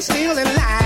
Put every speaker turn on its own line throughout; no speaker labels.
still alive.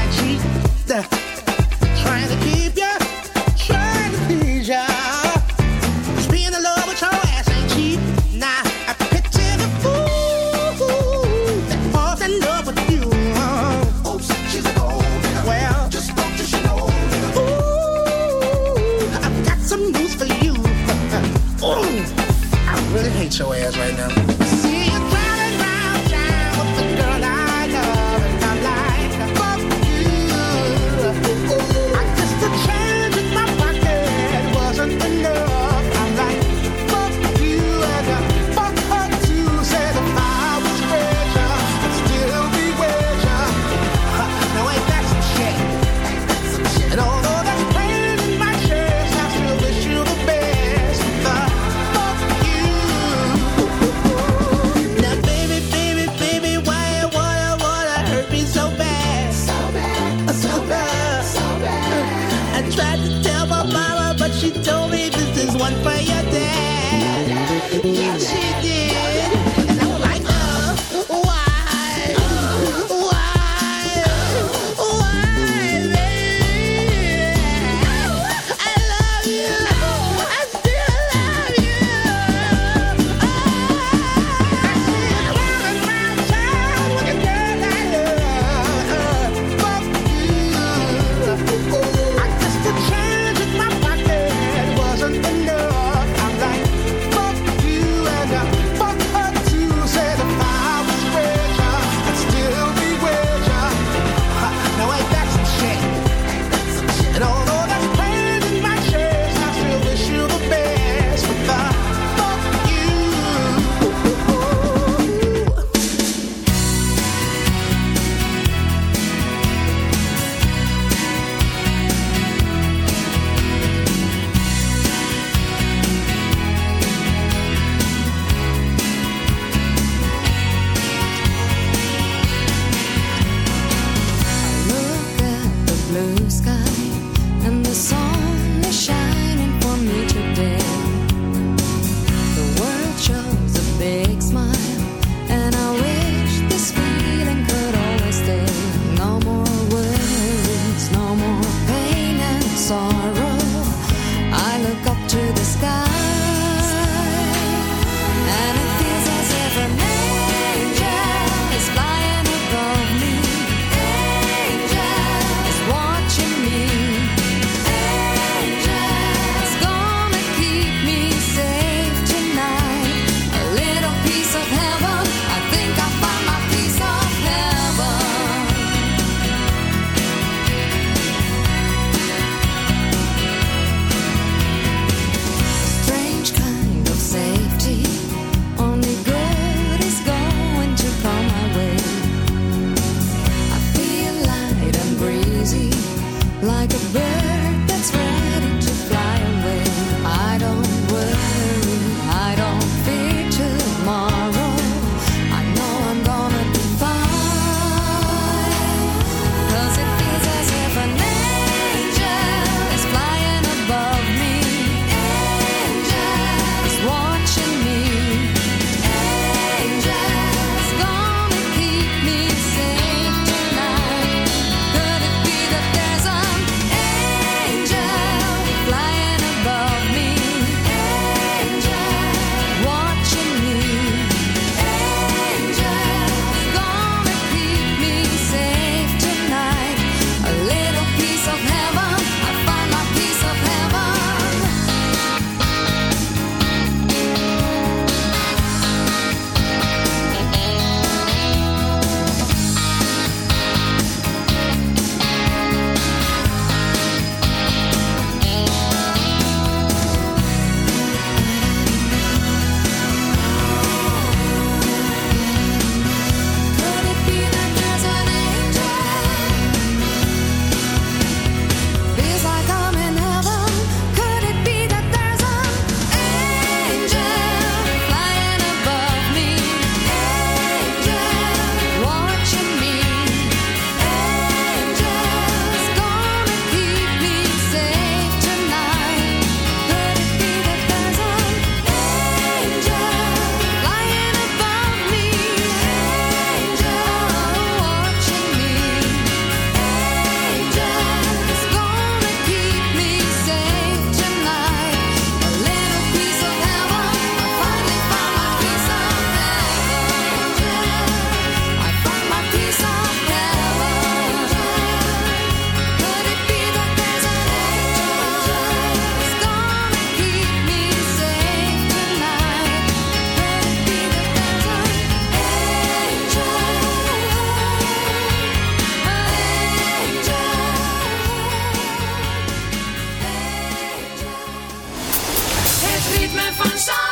ritme van zon.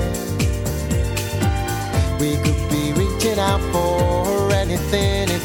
out
for or anything.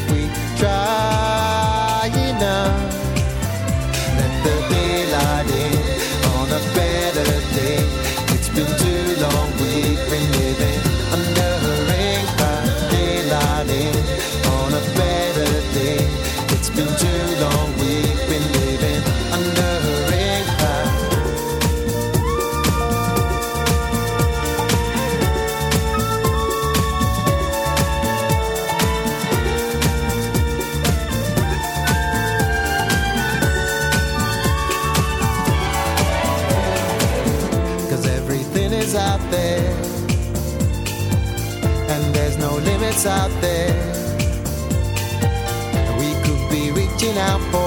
that's out
there. We could be reaching out for.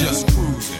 Just cruising,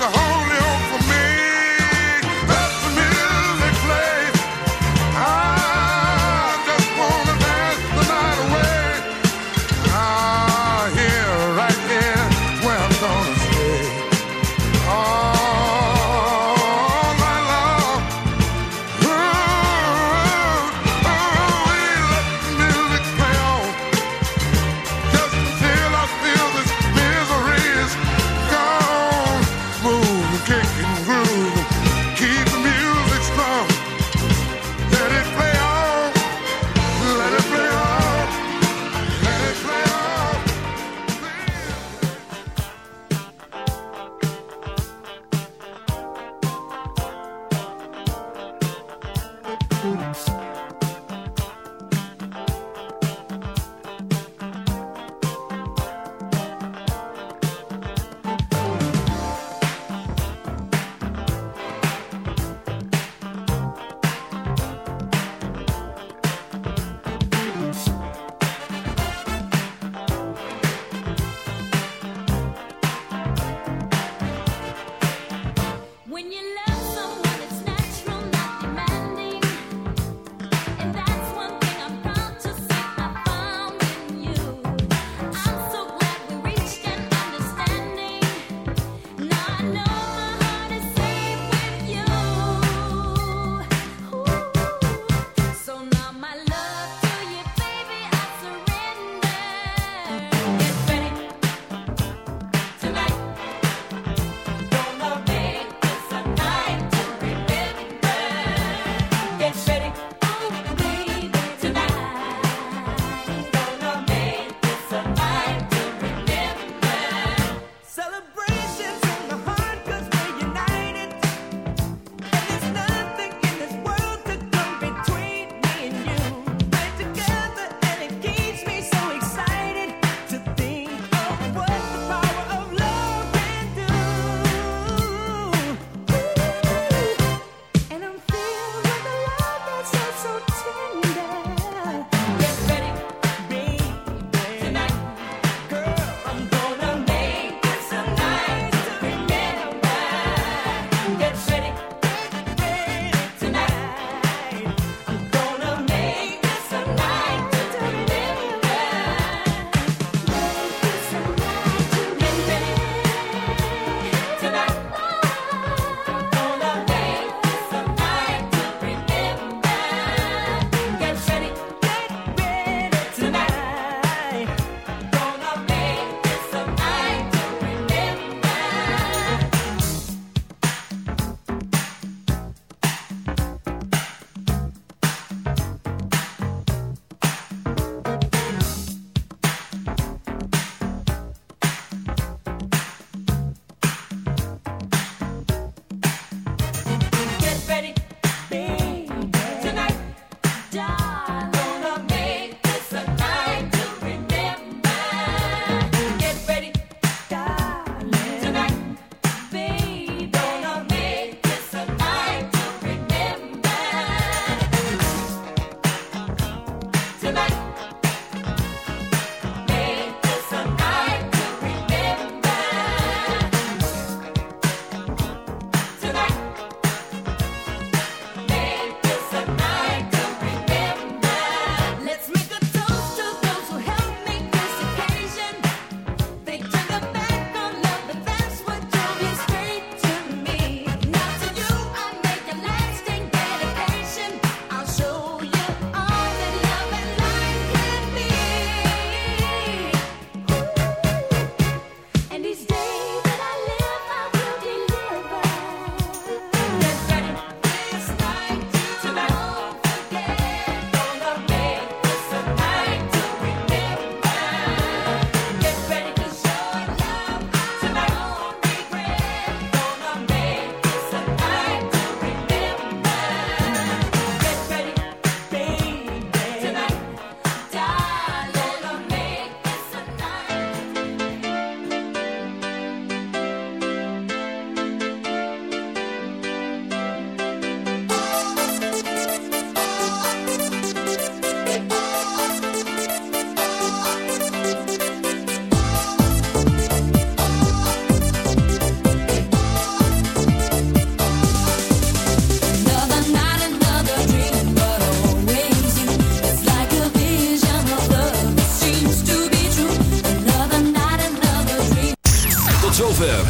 But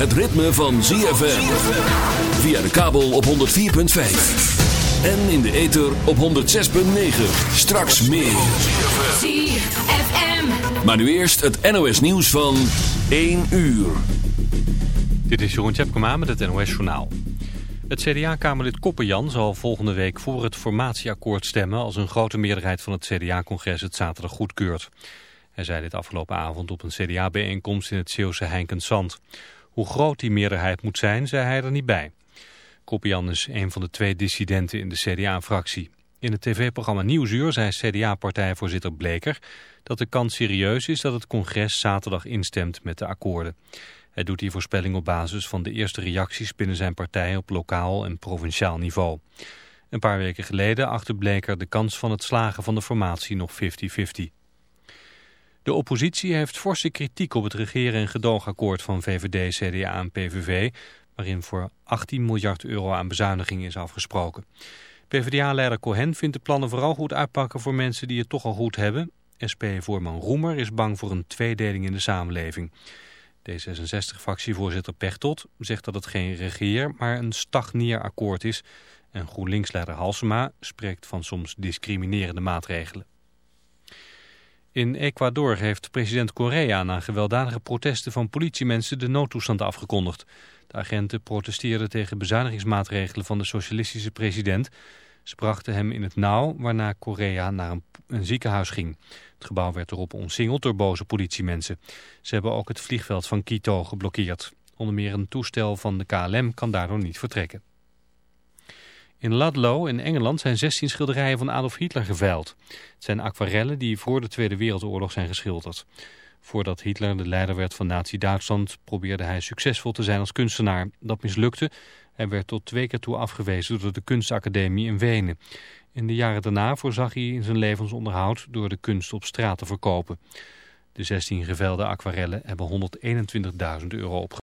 het ritme van ZFM. Via de kabel op 104.5. En in de ether op 106.9. Straks meer.
ZFM.
Maar nu eerst het NOS nieuws van 1 uur.
Dit is Jeroen Tjepkema met het NOS Journaal. Het CDA-kamerlid Koppenjan zal volgende week voor het formatieakkoord stemmen... als een grote meerderheid van het CDA-congres het zaterdag goedkeurt. Hij zei dit afgelopen avond op een CDA-bijeenkomst in het Zeeuwse Heinkensand. Hoe groot die meerderheid moet zijn, zei hij er niet bij. Koppenjan is een van de twee dissidenten in de CDA-fractie. In het tv-programma Nieuwsuur zei CDA-partijvoorzitter Bleker... dat de kans serieus is dat het congres zaterdag instemt met de akkoorden. Hij doet die voorspelling op basis van de eerste reacties binnen zijn partij op lokaal en provinciaal niveau. Een paar weken geleden achtte Bleker de kans van het slagen van de formatie nog 50-50. De oppositie heeft forse kritiek op het regeren- en gedoogakkoord van VVD, CDA en PVV, waarin voor 18 miljard euro aan bezuinigingen is afgesproken. PvdA-leider Cohen vindt de plannen vooral goed uitpakken voor mensen die het toch al goed hebben. SP-voorman Roemer is bang voor een tweedeling in de samenleving. D66-fractievoorzitter Pechtold zegt dat het geen regeer, maar een stagneerakkoord is. En GroenLinks-leider Halsema spreekt van soms discriminerende maatregelen. In Ecuador heeft president Correa na gewelddadige protesten van politiemensen de noodtoestand afgekondigd. De agenten protesteerden tegen bezuinigingsmaatregelen van de socialistische president. Ze brachten hem in het nauw, waarna Correa naar een, ziekenhuis ging. Het gebouw werd erop omsingeld door boze politiemensen. Ze hebben ook het vliegveld van Quito geblokkeerd. Onder meer een toestel van de KLM kan daardoor niet vertrekken. In Ludlow in Engeland zijn 16 schilderijen van Adolf Hitler geveild. Het zijn aquarellen die voor de Tweede Wereldoorlog zijn geschilderd. Voordat Hitler de leider werd van Nazi-Duitsland probeerde hij succesvol te zijn als kunstenaar. Dat mislukte. Hij werd tot twee keer toe afgewezen door de kunstacademie in Wenen. In de jaren daarna voorzag hij in zijn levensonderhoud door de kunst op straat te verkopen. De 16 geveilde aquarellen hebben 121.000 euro opgebracht.